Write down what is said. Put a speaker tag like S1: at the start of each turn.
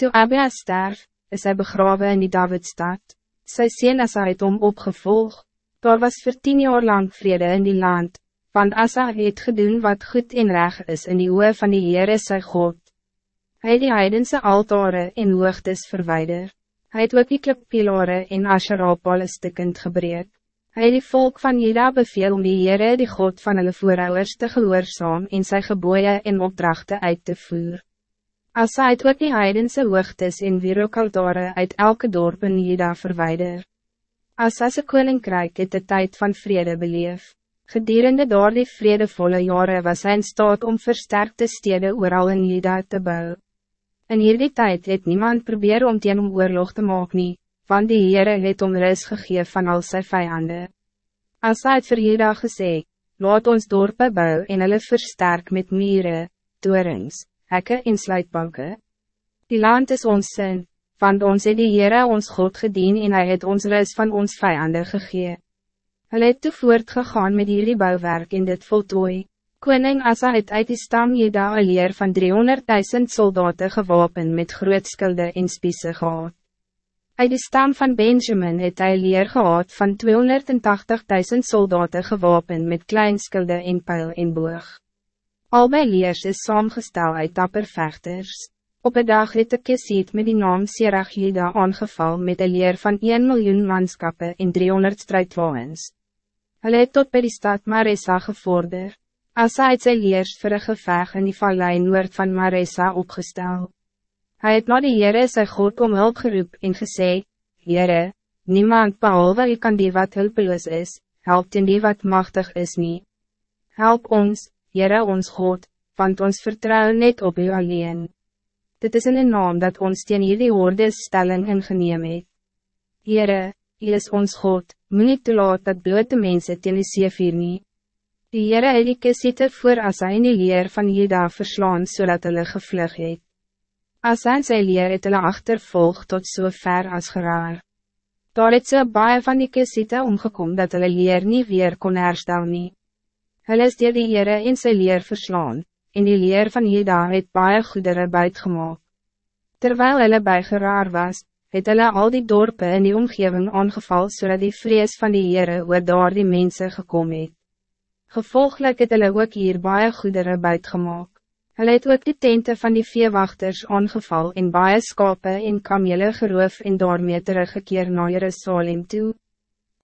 S1: Toe Abia sterf, is hij begraven in die Davidstad. Sy sien Asa het om opgevolg. Daar was voor tien jaar lang vrede in die land, want Asa het gedoen wat goed en reg is in die oe van die Heere sy God. Hij het die heidense altare en hoogtes verwijder. Hij het ook die klippilare en Asherapale stikkend gebreek. Hij het die volk van Juda beveel om die Heere die God van hulle voorouders te gehoorzaam en sy geboeien en opdrachten uit te voer. As hy het ook die heidense hoogtes en wierookaltare uit elke dorp in Juda verwijder. As hy sy koninkrijk het de tijd van vrede beleef. Gedurende door die vredevolle jaren was hij in staat om versterkte steden ooral in Juda te bouwen. In hierdie tijd het niemand probeer om teen om oorlog te maak nie, want die Heere het om ris gegeef van al sy vijanden. As hy het vir Juda gesê, laat ons dorpe bou en hulle versterk met mieren, toerings, hekke en sluitbanke. Die land is ons sin, want ons het die Heere ons God gedien en hij het ons ris van ons vijanden gegee. Hulle het toe voortgegaan met hierdie bouwwerk in dit voltooi. Koning Asa het uit die stam Jeda een leer van 300.000 soldaten gewapen met grootskulde en spiese gehad. Uit die stam van Benjamin het hy leer gehad van 280.000 soldaten gewapen met kleinskulde en pijl en boog. Al my leers is saamgestel uit dapper vechters. Op een dag het ek kesiet met die naam Serach Jeda aangeval met een leer van 1 miljoen manskappen en 300 strijdwagens. Hulle het tot by die stad Marissa gevorderd. Asa het sy leers vir een geveg in die vallei noord van Maresa opgestel. Hij het na die Heere sy God om hulp geroep en gesê, Heere, niemand behalwe u kan die wat hulpeloos is, help in die wat machtig is niet. Help ons, Heere ons God, want ons vertrouwen net op u alleen. Dit is in een naam dat ons teen hierdie hoordes stelling ingeneem het. Heere, u is ons God, moet niet toelaat dat blote mense teen die seevier nie. Die Heere het die kisiete voor Asa in die leer van Jeda verslaan zodat hulle gevlug het. Asa en sy leer het hulle achtervolg tot so ver as geraar. Daar het so baie van die kisiete omgekom dat hulle leer nie weer kon herstel nie. Hulle is dier die Heere en sy leer verslaan, en die leer van Jeda het baie goedere buitgemaak. Terwijl hulle bij geraar was, het hulle al die dorpen in die omgeving aangeval zodat die vrees van die Heere oor daar die mense gekom het. Gevolglik het hulle ook hier baie goedere buitgemaak. Hulle het ook die tente van die veewachters aangeval en baie skape en kamele geroof en daarmee teruggekeer na Jerusalem toe.